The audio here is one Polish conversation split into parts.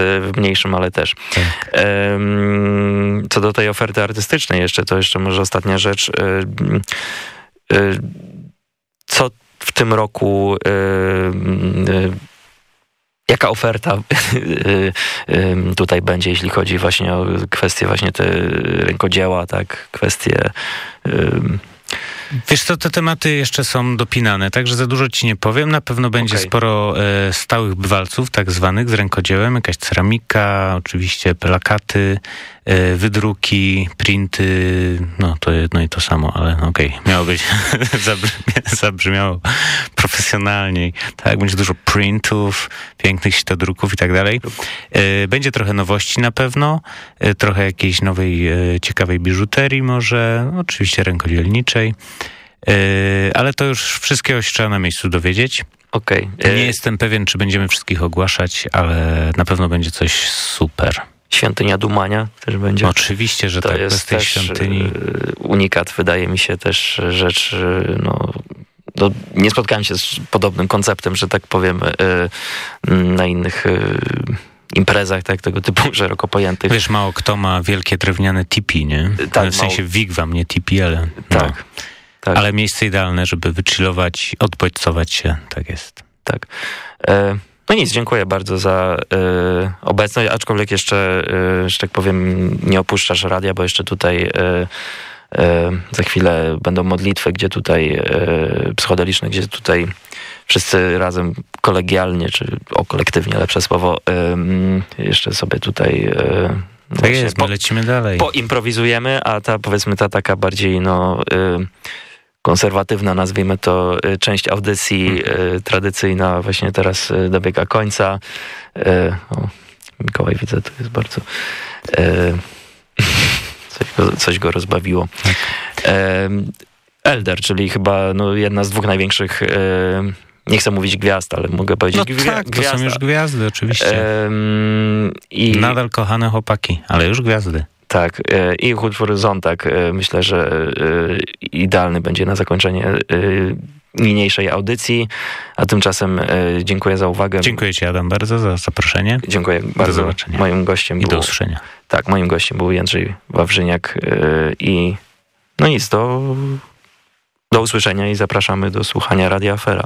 jest w mniejszym, ale też. Tak. Co do tej oferty artystycznej jeszcze, to jeszcze może ostatnia rzecz. Co w tym roku jaka oferta tutaj będzie, jeśli chodzi właśnie o kwestie właśnie te rękodzieła, tak, kwestie Wiesz co, te tematy jeszcze są dopinane, także za dużo ci nie powiem. Na pewno będzie okay. sporo e, stałych bywalców, tak zwanych, z rękodziełem, jakaś ceramika, oczywiście plakaty, wydruki, printy, no to jedno i to samo, ale no, okej, okay. miało być, zabrzmiało profesjonalniej. Tak, będzie dużo printów, pięknych sitodruków i tak dalej. E, będzie trochę nowości na pewno, e, trochę jakiejś nowej, e, ciekawej biżuterii może, oczywiście rękodzielniczej. Ale to już wszystkiego się trzeba na miejscu dowiedzieć. Okej. Okay. Nie jestem pewien, czy będziemy wszystkich ogłaszać, ale na pewno będzie coś super. Świątynia Dumania też będzie. Oczywiście, że to tak. Jest tej świątyni. Yy, unikat, wydaje mi się też rzecz, no, no, nie spotkałem się z podobnym konceptem, że tak powiem, na innych imprezach tak, tego typu szeroko pojętych. Wiesz, mało kto ma wielkie drewniane tipi, nie? Tak, w sensie mało... wigwam, nie tipi, ale... No. Tak. Tak. Ale miejsce idealne, żeby wychillować, odbodźcować się. Tak jest. Tak. E, no nic, dziękuję bardzo za e, obecność, aczkolwiek jeszcze, e, że tak powiem, nie opuszczasz radia, bo jeszcze tutaj e, za chwilę będą modlitwy, gdzie tutaj psychodeliczne, gdzie tutaj wszyscy razem kolegialnie, czy o kolektywnie lepsze słowo, jeszcze sobie tutaj tak jest, po, lecimy dalej. Poimprowizujemy, a ta powiedzmy ta taka bardziej no konserwatywna, nazwijmy to, y, część audycji mhm. y, tradycyjna właśnie teraz y, dobiega końca. O, Mikołaj widzę, to jest bardzo... Coś go, coś go rozbawiło. Tak. Elder, czyli chyba no, jedna z dwóch największych nie chcę mówić gwiazd, ale mogę powiedzieć no gwia tak, to są już gwiazdy, oczywiście. i... Nadal kochane chłopaki, ale już gwiazdy. Tak, e, i utwór Zontak e, myślę, że e, idealny będzie na zakończenie niniejszej audycji, a tymczasem dziękuję za uwagę. Dziękuję Ci Adam bardzo za zaproszenie. Dziękuję bardzo. Do zobaczenia. Moim gościem I był, do usłyszenia. Tak, moim gościem był Jędrzej Wawrzyniak i no nic, do, do usłyszenia i zapraszamy do słuchania Radia Afera.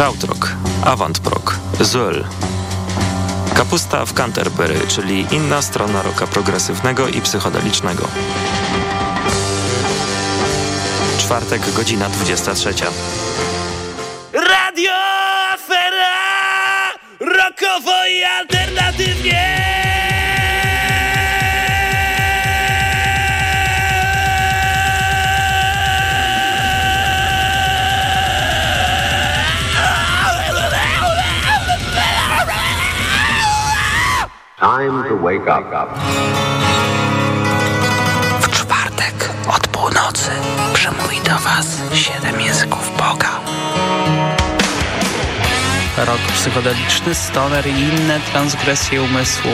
Krautrock, Avantprog, Zöll. Kapusta w Canterbury, czyli inna strona roka progresywnego i psychodelicznego. Czwartek, godzina 23. Radio Afera! Rokowo i W czwartek od północy przemówi do Was siedem języków Boga. Rok psychodeliczny, stoner i inne transgresje umysłu.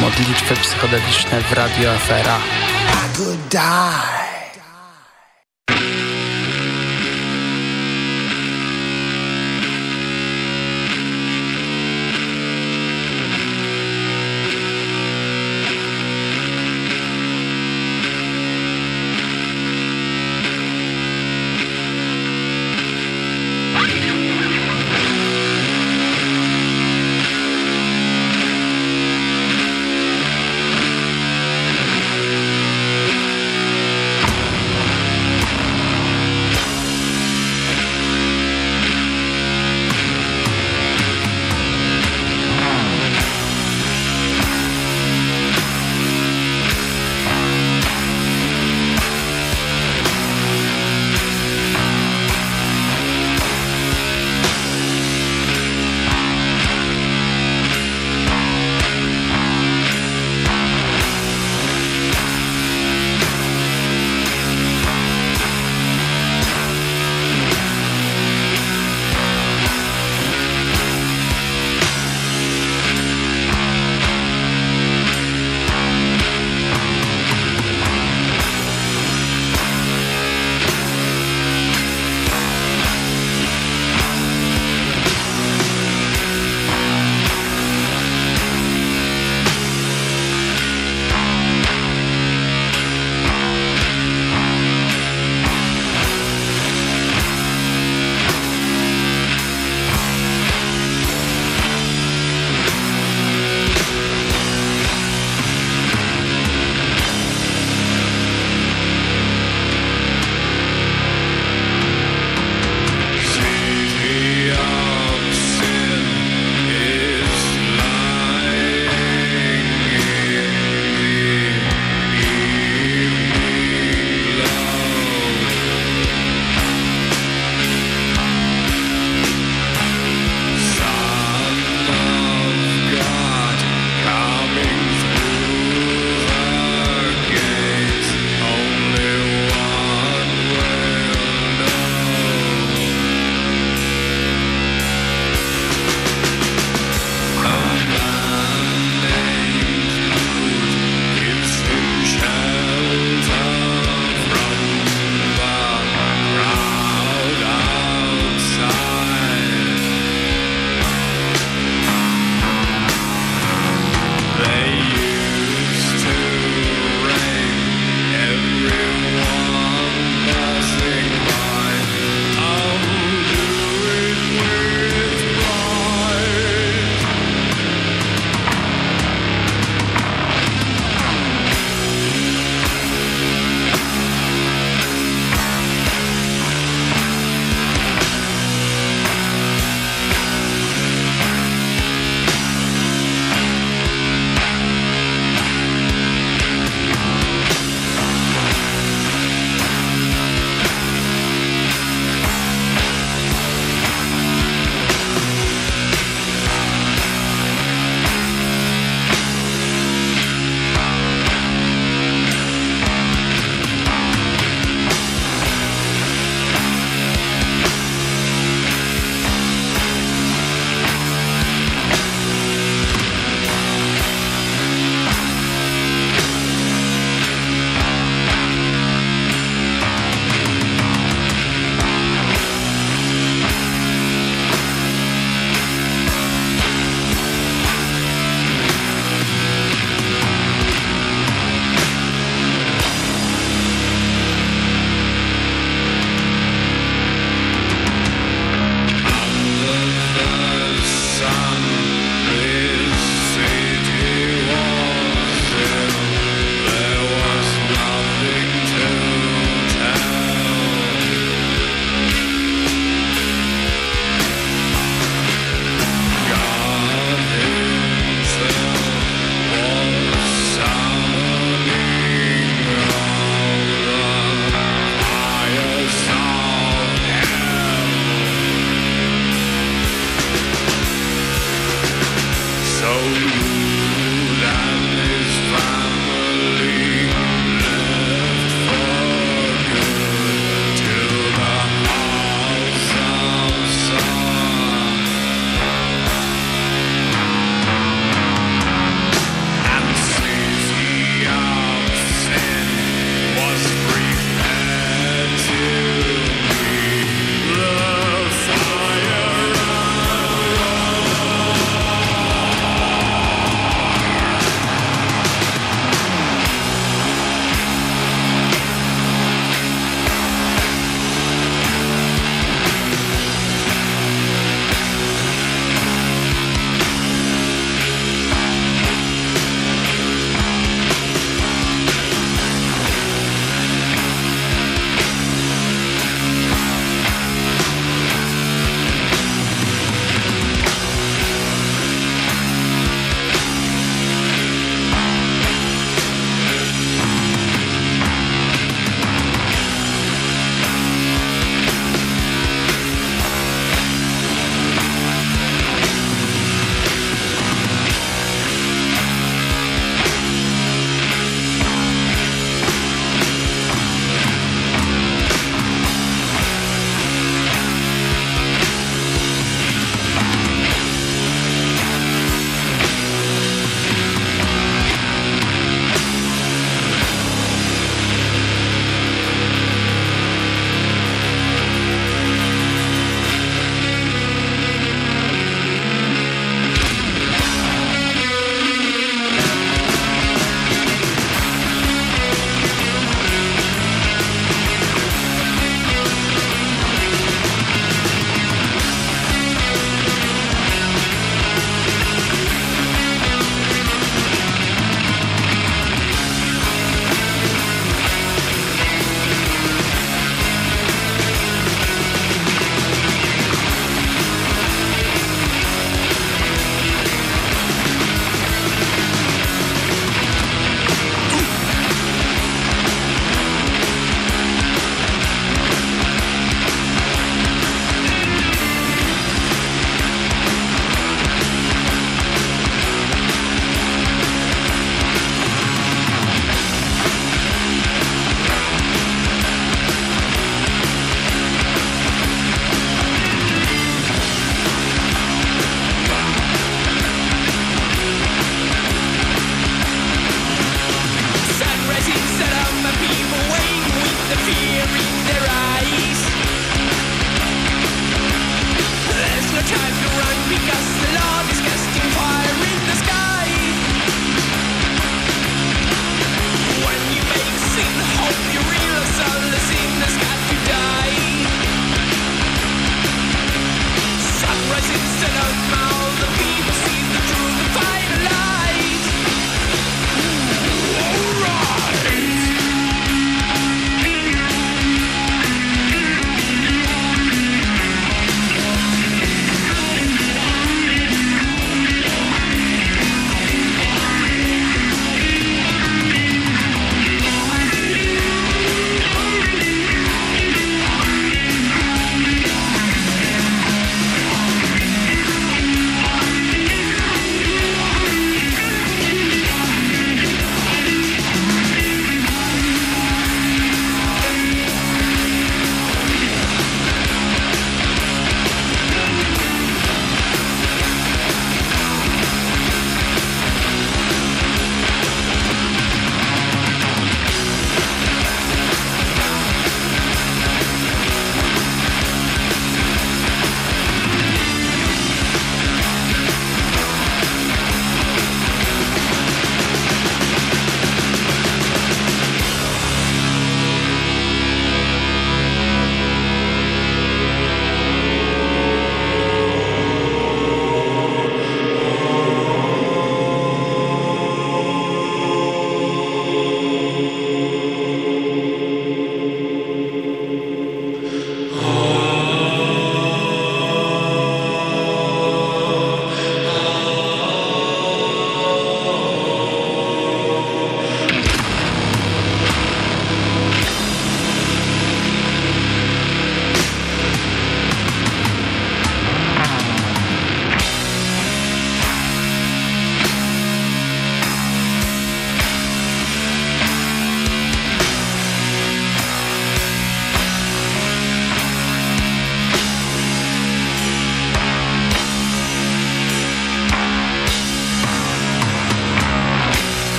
Modlitwy psychodeliczne w Radio Afera. I could die.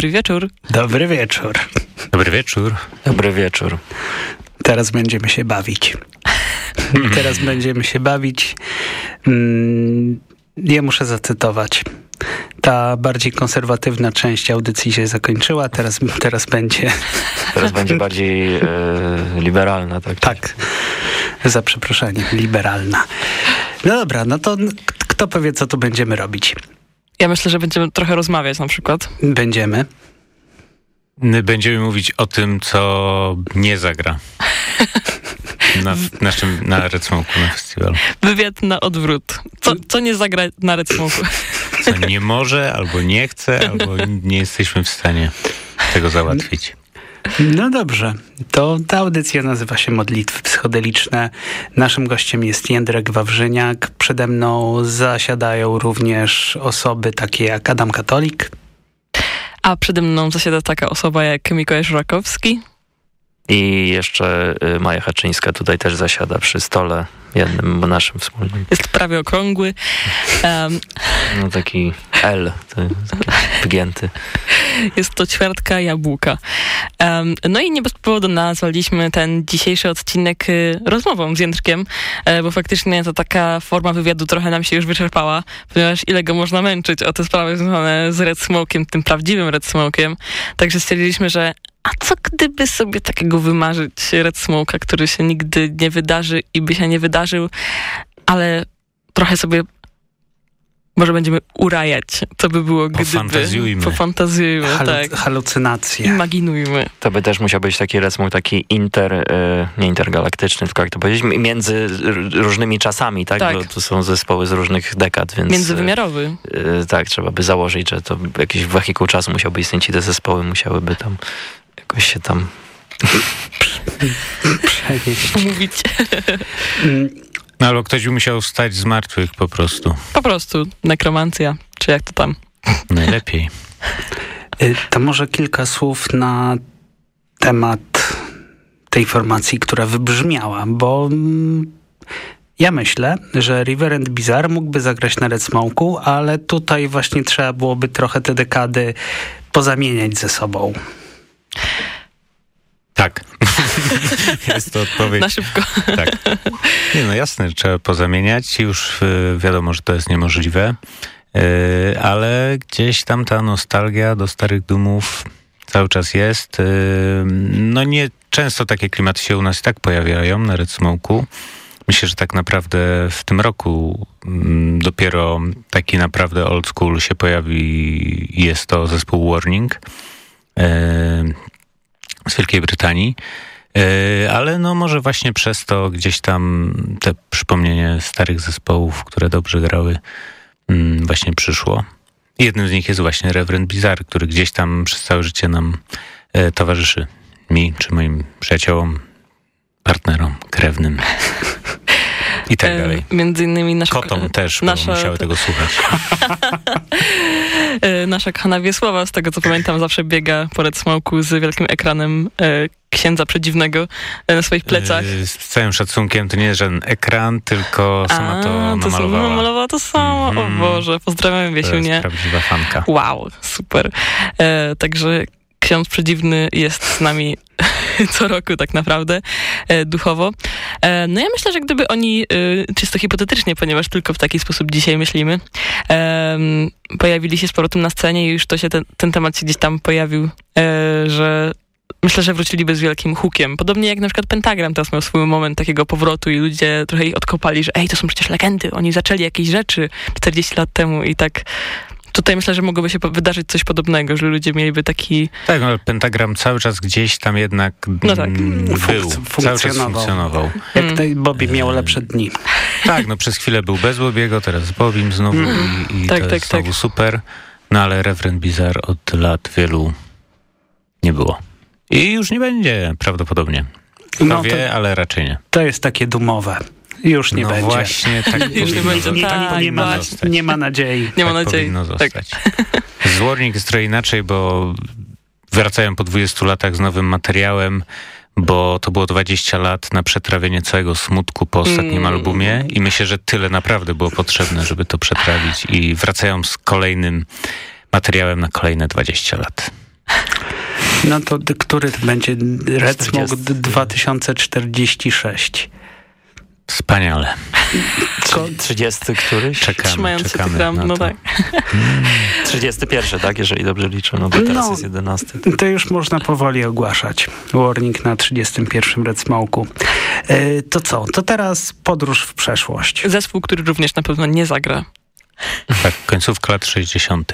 Dobry wieczór. Dobry wieczór. Dobry wieczór. Dobry wieczór. Teraz będziemy się bawić. Teraz będziemy się bawić. Mm, ja muszę zacytować. Ta bardziej konserwatywna część audycji się zakończyła, teraz, teraz będzie. Teraz będzie bardziej e, liberalna, tak? Tak. Za przeproszeniem, liberalna. No dobra, no to kto powie, co tu będziemy robić? Ja myślę, że będziemy trochę rozmawiać na przykład. Będziemy. Będziemy mówić o tym, co nie zagra. Na naszym, na Red na festiwalu. Wywiad na odwrót. Co, co nie zagra na Red? Co nie może, albo nie chce, albo nie jesteśmy w stanie tego załatwić. No dobrze, to ta audycja nazywa się Modlitwy Psychodeliczne. Naszym gościem jest Jędrek Wawrzyniak. Przede mną zasiadają również osoby takie jak Adam Katolik. A przede mną zasiada taka osoba jak Mikołaj Żurakowski. I jeszcze y, Maja Haczyńska tutaj też zasiada przy stole jednym naszym wspólnym. Jest prawie okrągły. Um, no taki L, wgięty. Jest to ćwiartka jabłka. Um, no i nie bez powodu nazwaliśmy ten dzisiejszy odcinek y, rozmową z Jędrkiem, y, bo faktycznie to taka forma wywiadu trochę nam się już wyczerpała, ponieważ ile go można męczyć o te sprawy związane z Red Smoke'iem, tym prawdziwym Red Smoke'iem. Także stwierdziliśmy, że a co gdyby sobie takiego wymarzyć Red Smoke'a, który się nigdy nie wydarzy i by się nie wydarzył, ale trochę sobie może będziemy urajać, co by było gdyby. Pofantazjujmy. Pofantazjujmy, Halu tak. Halucynacje. Imaginujmy. To by też musiał być taki resmuk, taki inter, y, nie intergalaktyczny, tylko jak to powiedzieć, między różnymi czasami, tak? tak? Bo tu są zespoły z różnych dekad, więc... Międzywymiarowy. Y, tak, trzeba by założyć, że to jakiś wehikuł czasu musiałby istnieć i te zespoły musiałyby tam jakoś się tam przenieść. Mówić. No albo ktoś by musiał wstać z martwych po prostu. Po prostu. Nekromancja, czy jak to tam. Najlepiej. To może kilka słów na temat tej formacji, która wybrzmiała, bo ja myślę, że River Bizarre mógłby zagrać na Red Smoke'u, ale tutaj właśnie trzeba byłoby trochę te dekady pozamieniać ze sobą. Tak. Jest to odpowiedź. Na szybko. Tak. Nie no jasne, trzeba pozamieniać. Już y, wiadomo, że to jest niemożliwe. Y, ale gdzieś tam ta nostalgia do starych dumów cały czas jest. Y, no nie często takie klimaty się u nas tak pojawiają na Red Smoke'u. Myślę, że tak naprawdę w tym roku mm, dopiero taki naprawdę old school się pojawi. Jest to zespół Warning z Wielkiej Brytanii. Ale no może właśnie przez to gdzieś tam te przypomnienie starych zespołów, które dobrze grały, mm, właśnie przyszło. Jednym z nich jest właśnie Reverend Bizarre, który gdzieś tam przez całe życie nam towarzyszy. Mi czy moim przyjaciołom, partnerom, krewnym. I tak dalej. E, między innymi nasza... Kotom też, nasza, bo musiały tego słuchać. e, nasza kochana Wiesława, z tego co pamiętam, zawsze biega po Red Smoke'u z wielkim ekranem e, księdza przedziwnego e, na swoich plecach. Z całym szacunkiem, to nie jest żaden ekran, tylko sama A, to namalowała. To namalowała to samo, mm -hmm. o mhm. Boże, pozdrawiam Wiesiunię. To jest prawdziwa fanka. Wow, super. E, także ksiądz przedziwny jest z nami co roku tak naprawdę e, duchowo. E, no ja myślę, że gdyby oni, e, czysto hipotetycznie, ponieważ tylko w taki sposób dzisiaj myślimy, pojawili się z powrotem na scenie i już to się ten, ten temat się gdzieś tam pojawił, że myślę, że wróciliby z wielkim hukiem. Podobnie jak na przykład Pentagram teraz miał swój moment takiego powrotu i ludzie trochę ich odkopali, że ej, to są przecież legendy, oni zaczęli jakieś rzeczy 40 lat temu i tak tutaj myślę, że mogłoby się wydarzyć coś podobnego, że ludzie mieliby taki... Tak, no, pentagram cały czas gdzieś tam jednak no tak. był, Funk cały czas funkcjonował. Jak mm. Bobby miał lepsze dni. Tak, no przez chwilę był bez Bobiego, teraz z Bobim znowu mm. i, i tak, to tak, jest tak. znowu super. No ale Reverend Bizarre od lat wielu nie było. I już nie będzie prawdopodobnie. Kto no, wie, to, ale raczej nie. To jest takie dumowe. Już nie no będzie. właśnie, tak Już nie będzie. Nie, tak, nie, ma, nie ma nadziei. Nie ma tak nadziei. zostać. Tak. Zwornik jest trochę inaczej, bo wracają po 20 latach z nowym materiałem, bo to było 20 lat na przetrawienie całego smutku po ostatnim mm. albumie i myślę, że tyle naprawdę było potrzebne, żeby to przetrawić i wracają z kolejnym materiałem na kolejne 20 lat. No to który to będzie Red Smoke 2046? Wspaniale. Ko 30 któryś? Czekamy, Trzymający czekamy gram, na no to. tak. 31, tak? Jeżeli dobrze liczę, no bo teraz No. jest 11. To już można powoli ogłaszać. Warning na 31 Red Smoke'u. E, to co? To teraz podróż w przeszłość. Zespół, który również na pewno nie zagra. Tak, końcówka lat 60.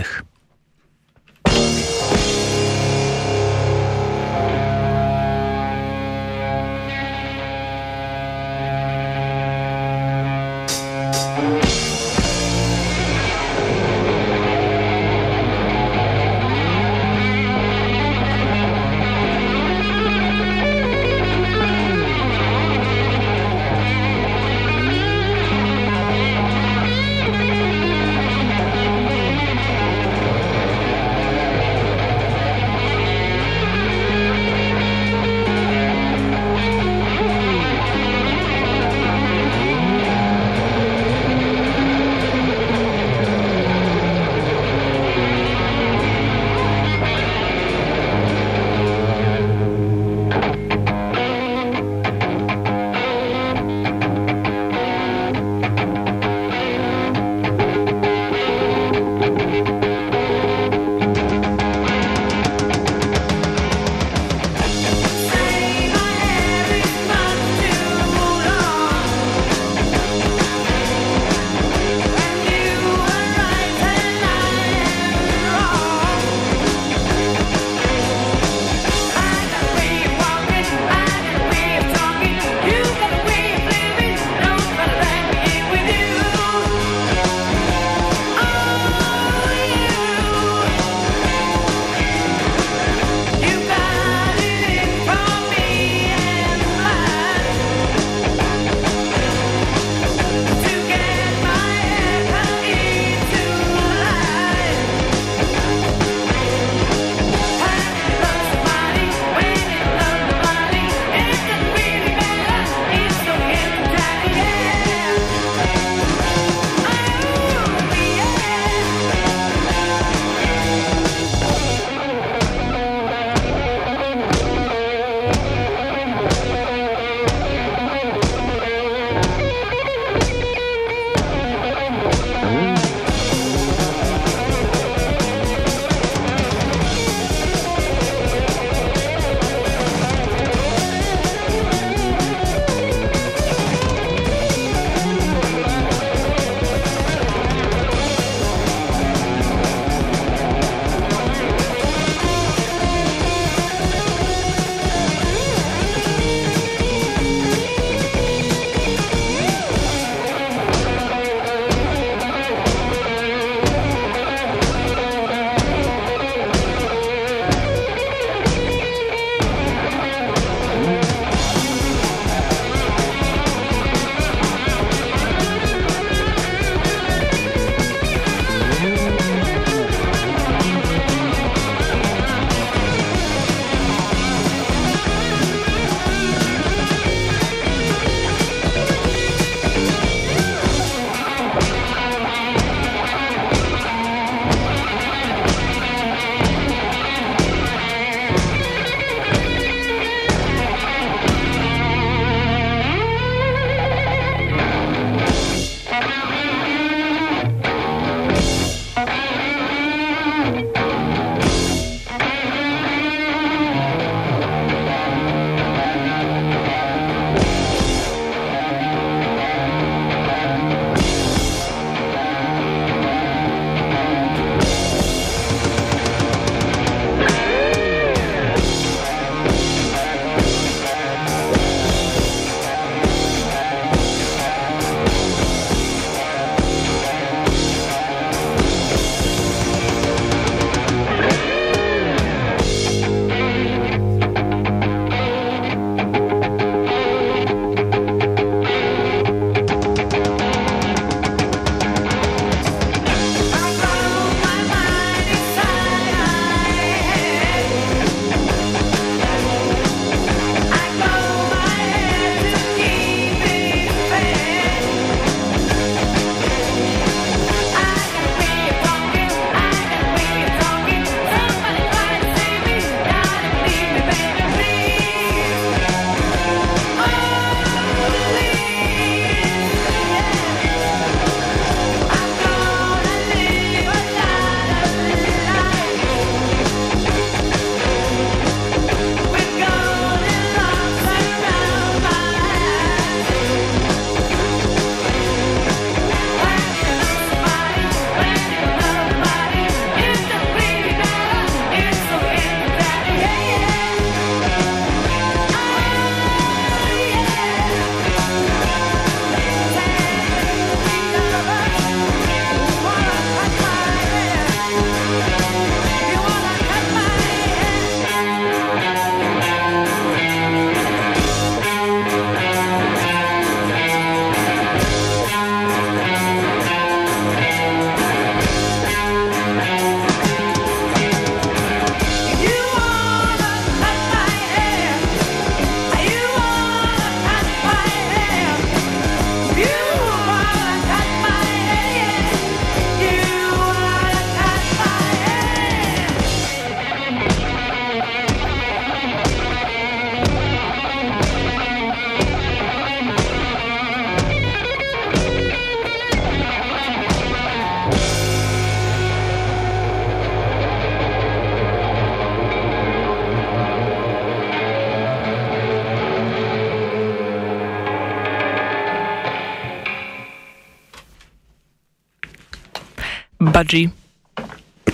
Budgie.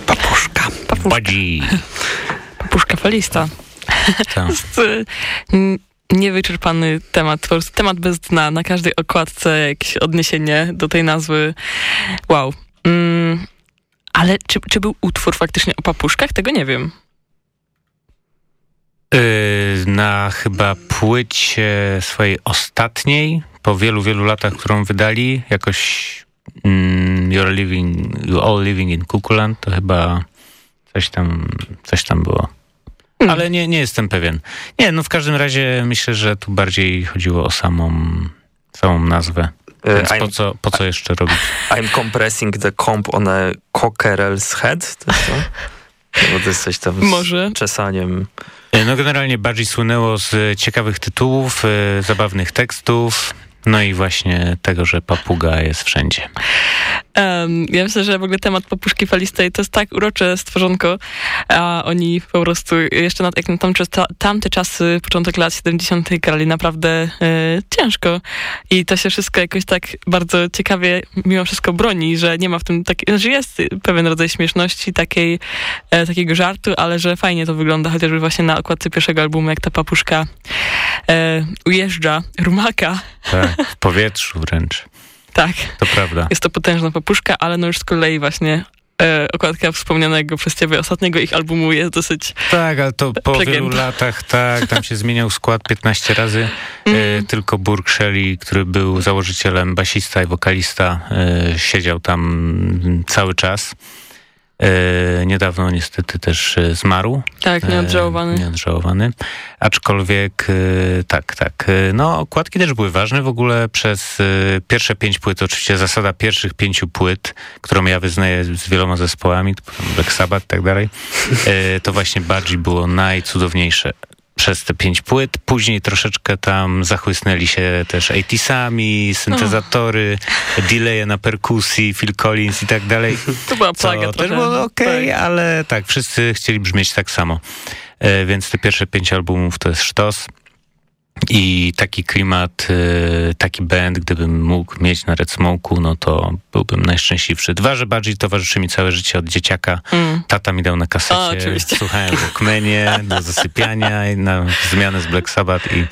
Papuszka. Papuszka. Budgie. Papuszka falista. Niewyczerpany temat, po prostu temat bez dna. Na każdej okładce jakieś odniesienie do tej nazwy. Wow. Mm, ale czy, czy był utwór faktycznie o papuszkach? Tego nie wiem. Y, na chyba płycie swojej ostatniej, po wielu, wielu latach, którą wydali, jakoś mm, You're living, you all living in Kukuland, to chyba coś tam, coś tam było. Hmm. Ale nie, nie jestem pewien. Nie, no w każdym razie myślę, że tu bardziej chodziło o samą, samą nazwę. E, Więc I'm, po co, po co jeszcze robić? I'm compressing the comp on a cockerel's head. To jest to? No, Bo to jest coś tam z Może. czesaniem. E, No generalnie bardziej słynęło z ciekawych tytułów, e, zabawnych tekstów, no i właśnie tego, że papuga jest wszędzie. Em, ja myślę, że w ogóle temat papuszki falistej to jest tak urocze stworzonko, a oni po prostu jeszcze na, jak na tamte, tamte czasy, początek lat 70. grali naprawdę e, ciężko i to się wszystko jakoś tak bardzo ciekawie mimo wszystko broni, że nie ma w tym takiej, znaczy jest pewien rodzaj śmieszności, takiej, e, takiego żartu, ale że fajnie to wygląda, chociażby właśnie na okładce pierwszego albumu, jak ta papuszka e, ujeżdża rumaka. Tak, w powietrzu wręcz. Tak. To prawda. Jest to potężna papuszka, ale no już z kolei właśnie e, okładka wspomnianego przez ciebie ostatniego ich albumu jest dosyć... Tak, ale to po wielu latach, tak, tam się zmieniał skład 15 razy. E, tylko Burke Shelley, który był założycielem, basista i wokalista, e, siedział tam cały czas. E, niedawno niestety też e, zmarł. Tak, E, nieodżałowany. Nieodżałowany. Aczkolwiek tak, tak. No, okładki też były ważne. W ogóle przez pierwsze pięć płyt, oczywiście zasada pierwszych pięciu płyt, którą ja wyznaję z wieloma zespołami, Black Sabbath i tak dalej, to właśnie Budgie było najcudowniejsze przez te pięć płyt. Później troszeczkę tam zachłysnęli się też 80sami, syntezatory, delaye na perkusji, Phil Collins i tak dalej. To była plaga też było okej, Tak. ale tak, wszyscy chcieli brzmieć tak samo. E, więc te pierwsze pięć albumów to jest sztos. I taki klimat, e, taki band, gdybym mógł mieć na Red Smoke'u, no to byłbym najszczęśliwszy. Dwa, że bardziej towarzyszy mi całe życie od dzieciaka. Mm. Tata mi dał na kasecie, oczywiście. słuchałem Walkmanie do zasypiania i na zmianę z Black Sabbath i,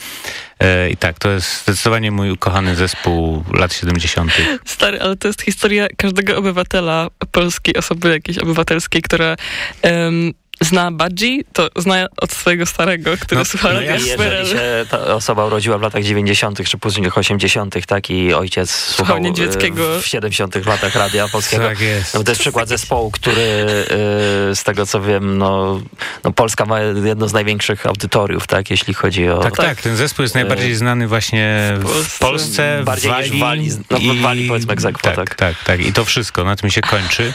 e, i tak, to jest zdecydowanie mój ukochany zespół lat 70. Stary, ale to jest historia każdego obywatela polskiej, osoby jakiejś obywatelskiej, która em, zna Budgie, to zna od swojego starego, który No, słucha no ja- I jeżeli się ta osoba urodziła w latach 90. czy późnych 80., tak, i ojciec słuchał e, Niedźwieckiego. w 70. latach radia polskiego. Tak jest. No, to jest przykład zespołu, który e, z tego co wiem, no, no Polska ma jedno z największych audytoriów, tak, jeśli chodzi o... Tak, tak, ten zespół jest najbardziej znany właśnie w Polsce. Polsce, w Bardziej niż Walii. w Walii, no, w Walii powiedzmy egzekwo, tak, tak. tak, tak. I to wszystko, na tym się kończy.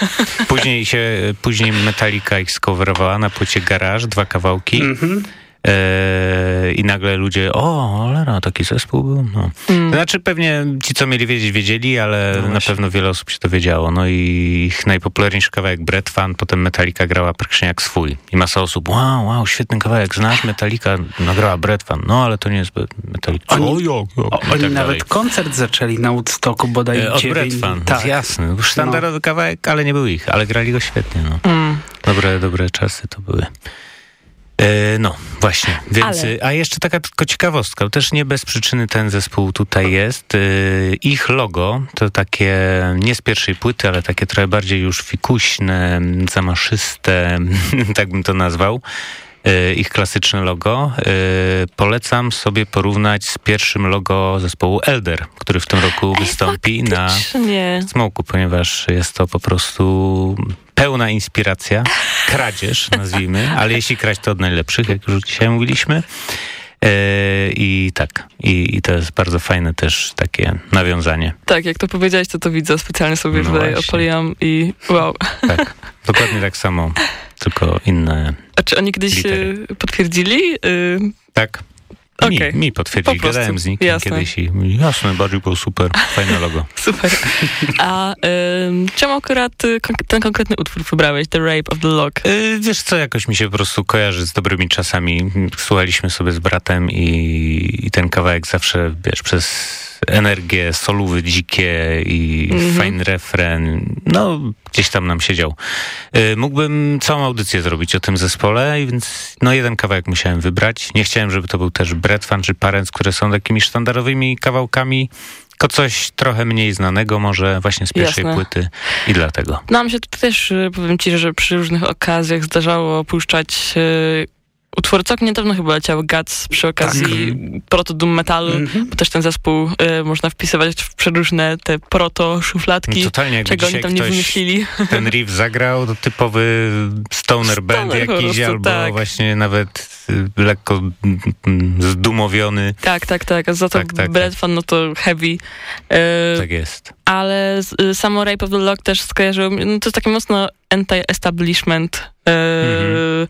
Później się, później Metallica ich skowerowała na płycie Garage, dwa kawałki. Mhm. E, I nagle ludzie, o, cholera, taki zespół był. No. Mm. Znaczy pewnie ci, co mieli wiedzieć, wiedzieli, ale No na pewno wiele osób się dowiedziało. No i ich najpopularniejszy kawałek Brett Fan, potem Metallica grała praktycznie jak swój. I masa osób, wow, wow, świetny kawałek, znasz Metallica, nagrała Brett Fan. No ale to nie jest Metallica. Oni- o, O, oni tak nawet koncert zaczęli na Woodstocku bodaj E, Od dziewięć- Brett Fan, Tak. jasny. Sztandarowy kawałek, ale nie był ich, ale grali go świetnie. No. Mm. Dobre, dobre czasy to były. E, no, właśnie. Więc, Ale- A jeszcze taka tylko ciekawostka, też nie bez przyczyny ten zespół tutaj jest. E, Ich logo to takie, nie z pierwszej płyty, ale takie trochę bardziej już fikuśne, zamaszyste, tak bym to nazwał. E, Ich klasyczne logo. E, Polecam sobie porównać z pierwszym logo zespołu Elder, który w tym roku wystąpi na Faktycznie. smoku, ponieważ jest to po prostu pełna inspiracja, kradzież nazwijmy, ale jeśli kraść to od najlepszych, jak już dzisiaj mówiliśmy. E, I tak, i, i to jest bardzo fajne też takie nawiązanie. Tak, jak to powiedziałeś, to to widzę. Specjalnie sobie No tutaj właśnie. odpaliłam i wow. Tak, dokładnie tak samo, tylko inne. A czy oni kiedyś Litery. e, potwierdzili? Y, Tak. Mi, Okej. mi potwierdzili, Po gadałem z nikim Jasne. kiedyś i jasne, bardziej było super, fajne logo. super. A ym, czemu akurat y, ten konkretny utwór wybrałeś? The Rape of the Lock. Y, Wiesz co, jakoś mi się po prostu kojarzy z dobrymi czasami. Słuchaliśmy sobie z bratem i, i ten kawałek zawsze, wiesz, przez energię, solówy dzikie i Mhm. fajny refren. No, gdzieś tam nam siedział. Y, Mógłbym całą audycję zrobić o tym zespole, i więc no jeden kawałek musiałem wybrać. Nie chciałem, żeby to był też Bretfan czy Parents, które są takimi sztandarowymi kawałkami, tylko coś trochę mniej znanego może właśnie z pierwszej Jasne. płyty i dlatego. Nam się tu też, y, powiem ci, że przy różnych okazjach zdarzało puszczać utwory. Całkiem niedawno chyba leciał Guts przy okazji proto doom metalu, Mhm. bo też ten zespół y, można wpisywać w przeróżne te proto szufladki, Totalnie czego oni tam nie wymyślili. ten riff zagrał, to typowy stoner band Stoner po jakiś, albo tak. właśnie nawet y, lekko mm, zdumowiony. Tak, tak, tak. Za to Tak, tak, Bread Fan, no to heavy. Y, Tak jest. ale y, samo Rape of the Lock też skojarzyło no to jest taki mocno anti-establishment y, Mhm.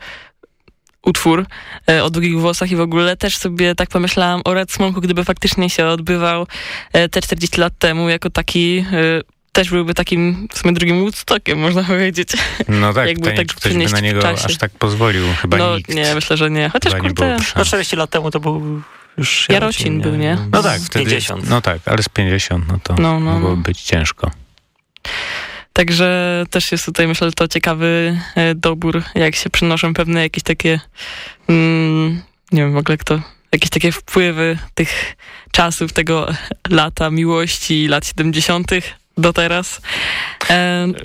Utwór y, o długich włosach i w ogóle też sobie tak pomyślałam o Red Smoke'u, gdyby faktycznie się odbywał y, te 40 lat temu jako taki y, też byłby takim w sumie drugim Woodstockiem, można powiedzieć. No tak, Jakby pytanie, tak czy ktoś by na niego czasie. aż tak pozwolił. Chyba no nikt. nie, myślę, że nie. Chociaż Chyba kurde, No szans. 40 lat temu to był już Jarocin był, nie? No tak, wtedy. 50. No tak, ale z 50, no to No, no, mogłoby no. być ciężko. Także też jest tutaj, myślę, to ciekawy e, dobór, jak się przenoszą pewne jakieś takie, mm, nie wiem w ogóle kto, jakieś takie wpływy tych czasów, tego lata miłości, lat 70. do teraz.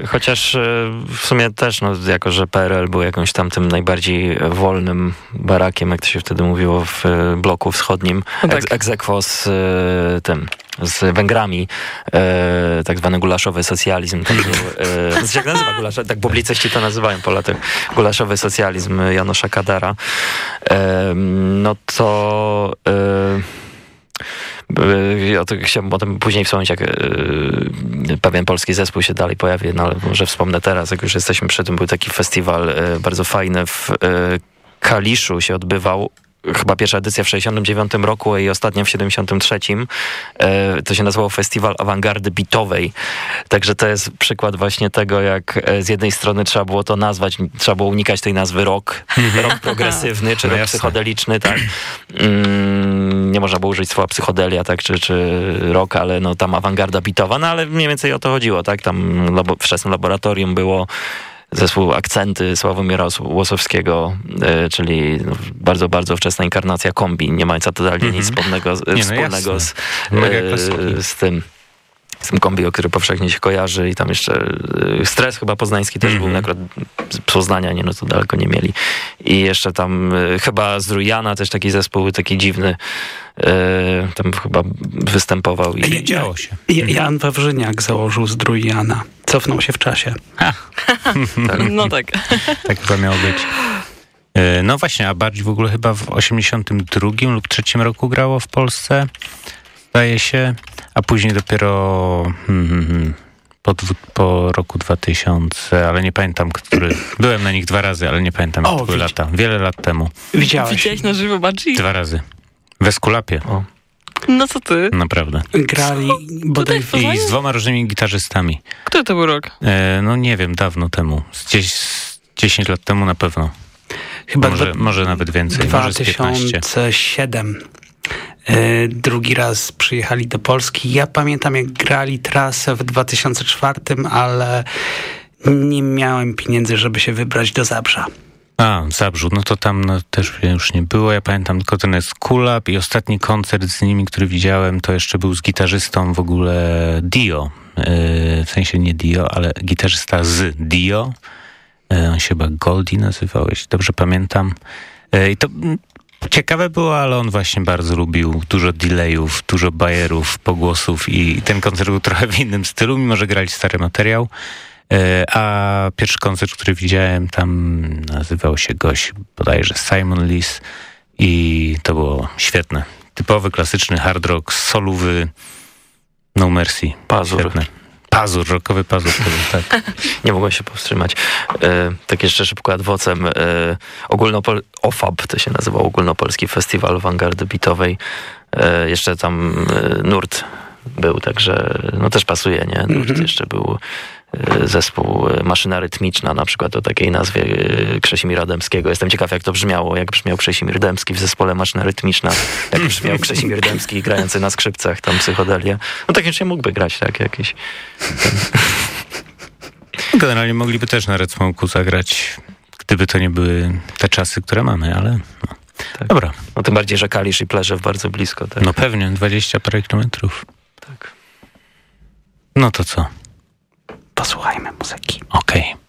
Chociaż e, w sumie też, no, jako że PRL był jakimś tam tym najbardziej wolnym barakiem, jak to się wtedy mówiło w e, bloku wschodnim, No tak. ex, egzekwo z e, tym, z Węgrami, e, tak zwany gulaszowy socjalizm. Tak, był, e, jak nazywa gulaszowy? Tak publicyści to nazywają po latach. Gulaszowy socjalizm Janosza Kadara. E, no to... E, O to chciałbym potem później wspomnieć, jak yy, pewien polski zespół się dalej pojawi, no ale może wspomnę teraz, jak już jesteśmy przy tym, był taki festiwal yy, bardzo fajny w yy, Kaliszu się odbywał. Chyba pierwsza edycja w 69 roku i ostatnia w 73. E, To się nazywało Festiwal Awangardy Bitowej. Także to jest przykład właśnie tego, jak e, z jednej strony trzeba było to nazwać, trzeba było unikać tej nazwy rock, rock progresywny czy No rock psychodeliczny, tak. Mm, nie można było użyć słowa psychodelia, tak, czy, czy rock, ale no tam awangarda bitowa, no ale mniej więcej o to chodziło, tak. Tam labo, wczesnym laboratorium było zespół Akcenty Sławomira Os- Łosowskiego, e, czyli no, bardzo, bardzo wczesna inkarnacja kombi, nie mająca totalnie nic wspólnego, z- no wspólnego z, Mega e, z tym z tym kombi, o który powszechnie się kojarzy i tam jeszcze e, stres chyba poznański też Mhm. był, akurat z Poznania, nie no to daleko nie mieli. I jeszcze tam e, chyba z Rujana też taki zespół, taki dziwny, e, tam chyba występował i Ja- Działo się. Ja- Jan Wawrzyniak założył z Drujana. Cofnął się w czasie. no tak. Tak chyba miało być. No właśnie, a bardziej w ogóle chyba w 82 lub 3 roku grało w Polsce, zdaje się, a później dopiero hmm, hmm, hmm, po, dwu, po roku 2000, ale nie pamiętam, który. Byłem na nich dwa razy, ale nie pamiętam, O, były lata. Wiele lat temu. Widziałeś. Widziałeś na żywo Badzi? Dwa razy. W Eskulapie, No co ty? naprawdę. Grali bodaj w... I z dwoma różnymi gitarzystami. Który to był rok? E, no nie wiem, dawno temu. Z gdzieś z 10 lat temu na pewno. chyba Może, dwa- może nawet więcej, może z 15. 2007. E, Drugi raz przyjechali do Polski. Ja pamiętam, jak grali trasę w 2004, ale nie miałem pieniędzy, żeby się wybrać do Zabrza. A, Zabrzu, no to tam no, też już nie było. Ja pamiętam tylko ten jest Kulap i ostatni koncert z nimi, który widziałem, to jeszcze był z gitarzystą w ogóle Dio. Yy, w sensie nie Dio, ale gitarzysta z Dio. Yy, on się chyba Goldie nazywał, jeśli dobrze pamiętam. I to ciekawe było, ale on właśnie bardzo lubił dużo delayów, dużo bajerów, pogłosów i ten koncert był trochę w innym stylu, mimo że grali stary materiał. E, A pierwszy koncert, który widziałem, tam nazywał się gość bodajże Simon Lis i to było świetne. Typowy, klasyczny hard rock, solowy, no mercy. Pazur. Świetne. Pazur, rockowy pazur. Tak. Nie mogłem się powstrzymać. E, tak jeszcze szybko adwocem. E, ogólnopol OFAB to się nazywał Ogólnopolski Festiwal Awangardy Bitowej. E, jeszcze tam e, nurt był, także no też pasuje, nie? Nurt jeszcze był zespół Maszyna Rytmiczna, na przykład o takiej nazwie Krzesimira Dębskiego. Jestem ciekaw, jak to brzmiało, jak brzmiał Krzesimir Dębski w zespole Maszyna Rytmiczna, jak brzmiał Krzesimir Dębski grający na skrzypcach, tam psychodelia. No tak jeszcze mógłby grać, tak, jakiś... Generalnie mogliby też na Red Smoke'u zagrać, gdyby to nie były te czasy, które mamy, ale... No. Tak. Dobra. No tym bardziej, że Kalisz i Pleżew bardzo blisko. Tak? No pewnie, 20 parę kilometrów. Tak. No to co? Posłuchajmy muzyki. Okej. Okay.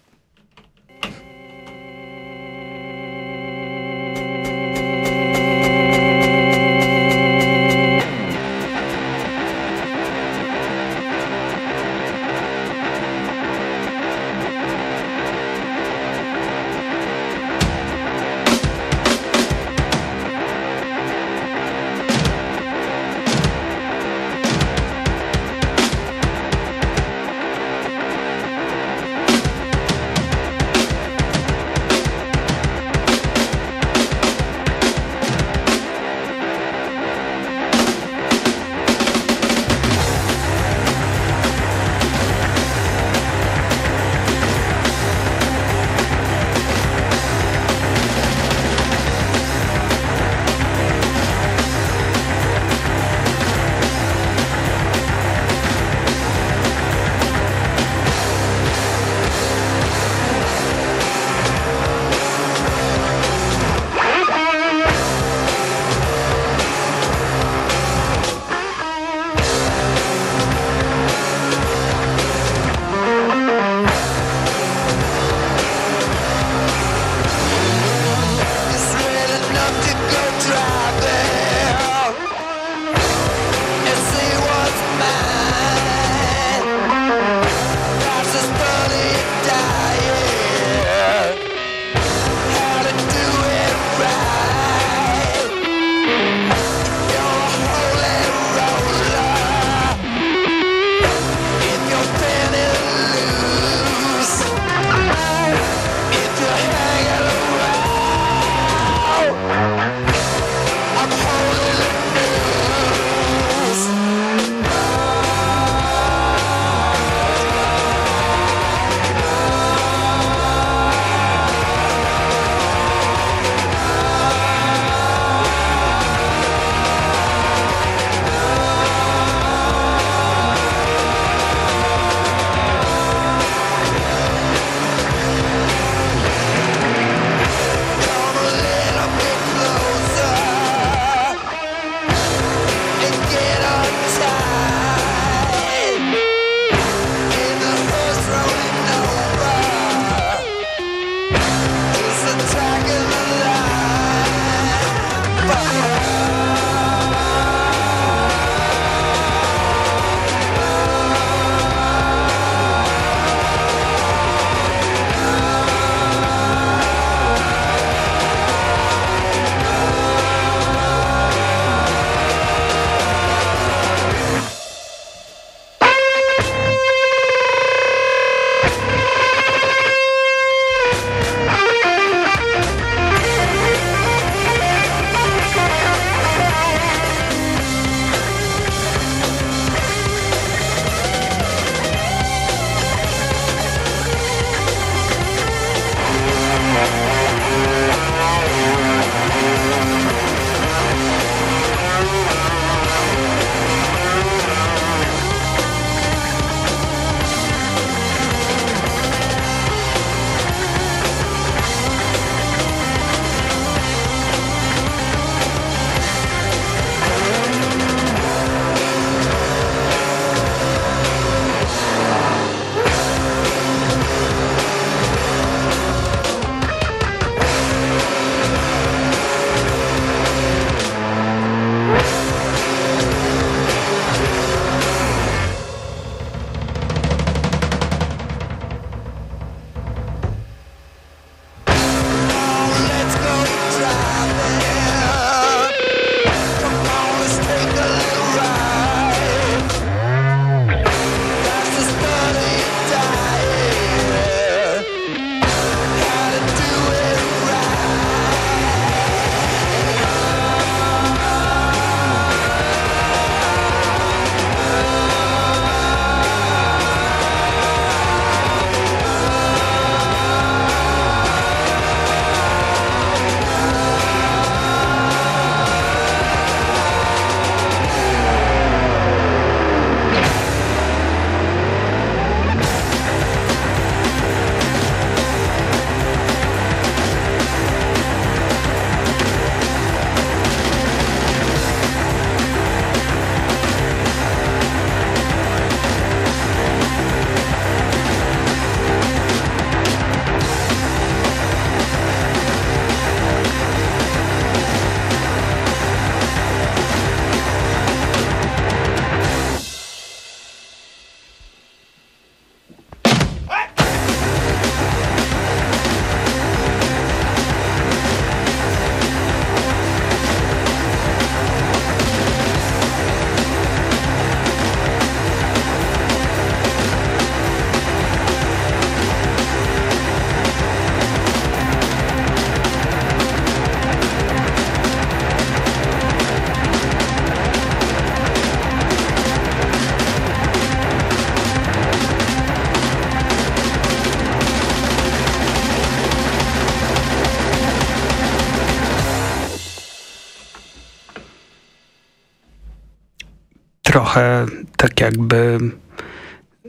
Trochę tak jakby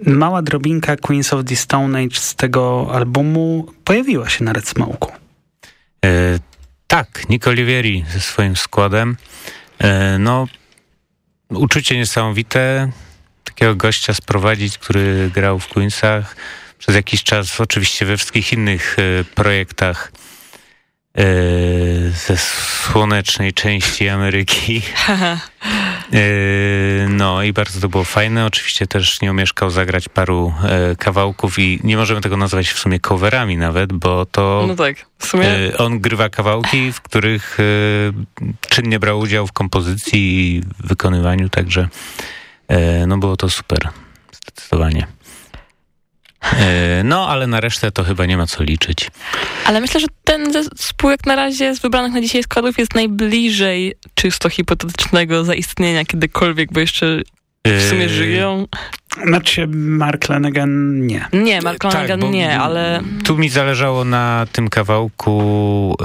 mała drobinka Queens of the Stone Age z tego albumu pojawiła się na Red Smoke'u. E, tak, Nick Olivieri ze swoim składem. E, no, uczucie niesamowite takiego gościa sprowadzić, który grał w Queensach przez jakiś czas, oczywiście we wszystkich innych e, projektach ze słonecznej części Ameryki. E, no i bardzo to było fajne. Oczywiście też nie omieszkał zagrać paru e, kawałków i nie możemy tego nazwać w sumie coverami nawet, bo to No tak, sumie e, on grywa kawałki, w których e, czynnie brał udział w kompozycji i wykonywaniu, także e, no było to super, zdecydowanie. E, No, ale na resztę to chyba nie ma co liczyć. Ale myślę, że ten zespół jak na razie z wybranych na dzisiaj składów jest najbliżej czysto hipotetycznego zaistnienia kiedykolwiek, bo jeszcze w sumie żyją. Znaczy Mark Lanegan nie. Nie, Mark tak, Lanegan bo- nie, ale Tu mi zależało na tym kawałku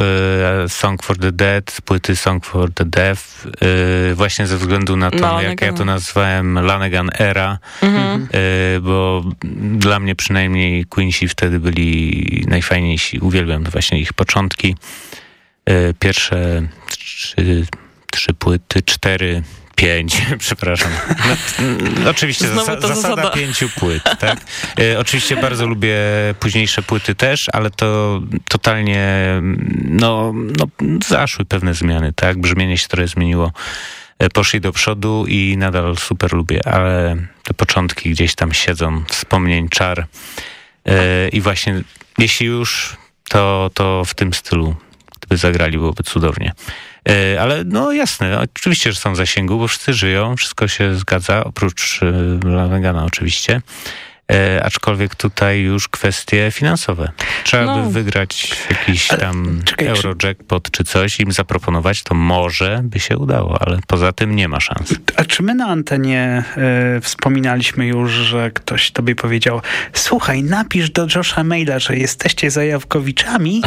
e, Song for the Dead, z płyty Song for the Deaf, e, właśnie ze względu na to, No, jak ja to nazwałem Lanegan Era, mhm. e, bo dla mnie przynajmniej Queensi wtedy byli najfajniejsi. Uwielbiam właśnie ich początki. Pierwsze trzy, trzy płyty, cztery, pięć, przepraszam. No, mm, oczywiście zasa- zasada, zasada. pięciu płyt, tak? E, oczywiście bardzo lubię późniejsze płyty też, ale to totalnie, mm, no, no zaszły pewne zmiany, tak? Brzmienie się trochę zmieniło. E, Poszli do przodu i nadal super lubię, ale te początki gdzieś tam siedzą, wspomnień, czar. E, I właśnie, jeśli już, to, to w tym stylu, gdyby zagrali, byłoby cudownie. E, Ale no jasne, oczywiście, że są w zasięgu, bo wszyscy żyją, wszystko się zgadza, oprócz e, Lanegana oczywiście. E, aczkolwiek tutaj już kwestie finansowe. Trzeba No. by wygrać jakiś tam czekaj, Eurojackpot czy coś, im zaproponować, to może by się udało, ale poza tym nie ma szans. A czy my na antenie e, wspominaliśmy już, że ktoś tobie powiedział słuchaj, napisz do Josha maila, że jesteście zajawkowiczami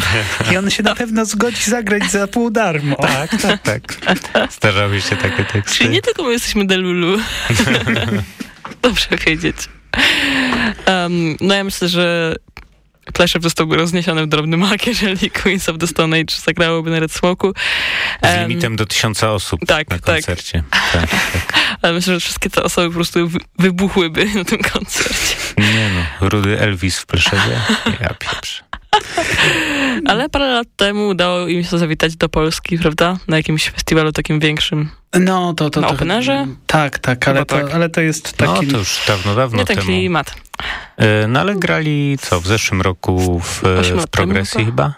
i on się na pewno zgodzi zagrać za pół darmo. Tak, tak, tak. Zdarzały się takie teksty. Czyli nie tylko my jesteśmy Delulu. Dobrze wiedzieć. Um, no ja myślę, że Pleasure zostałby rozniesiony w drobny mak, jeżeli Queens of the Stone Age zagrałoby na Red Smoke'u. Z Em, limitem do tysiąca osób tak, na tak. koncercie. Tak, tak. Ale myślę, że wszystkie te osoby po prostu wy- wybuchłyby na tym koncercie. Nie no, rudy Elvis w Pleszewie? Ja pieprzę. Ale parę lat temu udało im się zawitać do Polski, prawda? Na jakimś festiwalu takim większym. No to to. Na to Openerze? Tak, tak, ale, to, tak. ale to jest No taki. to już dawno, dawno Nie ten temu. klimat. E, No ale grali co, w zeszłym roku w, e, w lat progresji chyba?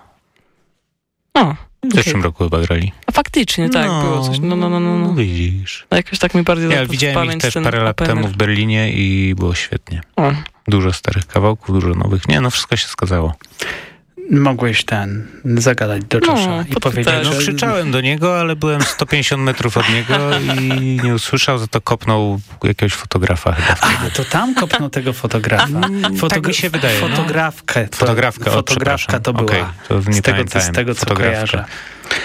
O, W zeszłym roku chyba grali. a faktycznie, tak, było coś. No, no, no, no. no. Widzisz. Jakoś tak mi bardziej Ja widziałem ich też parę lat opener. temu w Berlinie i było świetnie. O, Dużo starych kawałków, dużo nowych. Nie, no wszystko się zgadzało. Mogłeś ten zagadać do No, Josha i podpytać. powiedzieć, No że krzyczałem do niego, ale byłem 150 metrów od niego i nie usłyszał, za to kopnął jakiegoś fotografa chyba. A, to tam kopnął tego fotografa. tak mi się wydaje, no. Fotografkę. To, Fotografkę, o, fotografka to była. Okej, to z, tego, co- z tego, co kojarzę.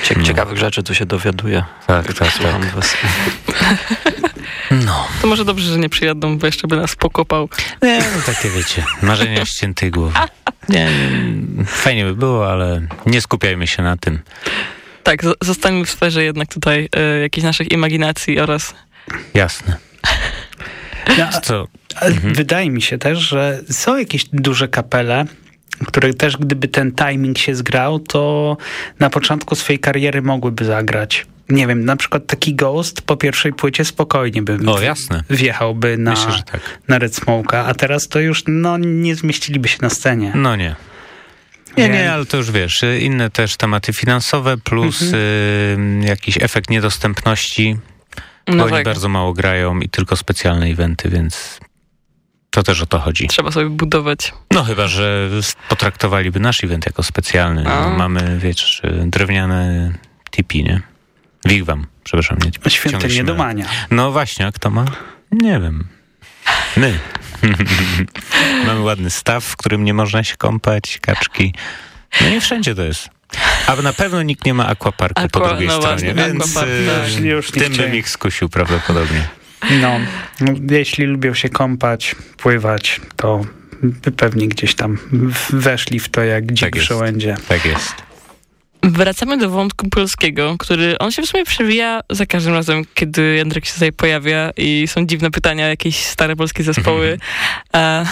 Cie- Ciekawych rzeczy tu się dowiaduję. Tak, tak, tak. No. to może dobrze, że nie przyjadą, bo jeszcze by nas pokopał. Nie, no takie wiecie, marzenia ściętej głowy. Nie, nie, fajnie by było, ale nie skupiajmy się na tym. Tak, zostańmy w sferze jednak tutaj e, jakichś naszych imaginacji oraz... Jasne. No, Co? a Wydaje mi się też, że są jakieś duże kapele, które też gdyby ten timing się zgrał, to na początku swojej kariery mogłyby zagrać. Nie wiem, na przykład taki Ghost po pierwszej płycie spokojnie by O, jasne. wjechałby na, Myślę, że tak. na Red Smoke'a, a teraz to już no, nie zmieściliby się na scenie. No nie. Nie, nie, ale to już wiesz, y, inne też tematy finansowe plus Mhm. y, jakiś efekt niedostępności, bo No oni tak, bardzo mało grają i tylko specjalne eventy, więc to też o to chodzi. trzeba sobie budować. No chyba, że potraktowaliby nasz event jako specjalny. A. Mamy, wiesz, y, drewniane tipi, nie? Wigwam, przepraszam, nie mylę. Dumania. No właśnie, a kto ma? Nie wiem. My. Mamy ładny staw, w którym nie można się kąpać, kaczki. No nie wszędzie to jest. A na pewno nikt nie ma aquaparku po Aqua- drugiej no stronie, właśnie, więc aquapark, y, tak. Już tym bym ich skusił prawdopodobnie. No, no, jeśli lubią się kąpać, pływać, to pewnie gdzieś tam weszli w to jak dzik tak w żołędzie. Tak jest. Wracamy do wątku polskiego, który on się w sumie przewija za każdym razem, kiedy Jędrek się tutaj pojawia i są dziwne pytania, jakieś stare polskie zespoły, a,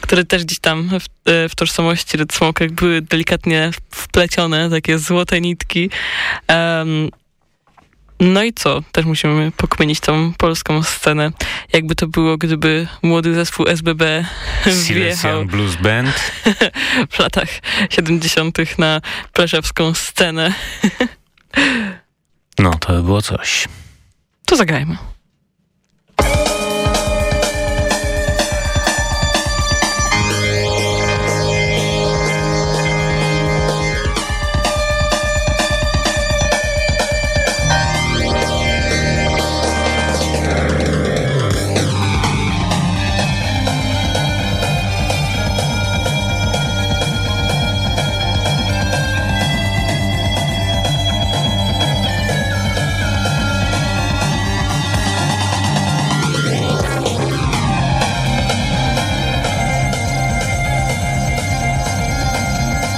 które też gdzieś tam w, e, w tożsamości Red Smoke były delikatnie wplecione, takie złote nitki. Um, no i co? Też musimy pokminić tą polską scenę. Jakby to było, gdyby młody zespół SBB wjechał Blues Band w latach 70. na pleszewską scenę. no, to by było coś. To zagrajmy.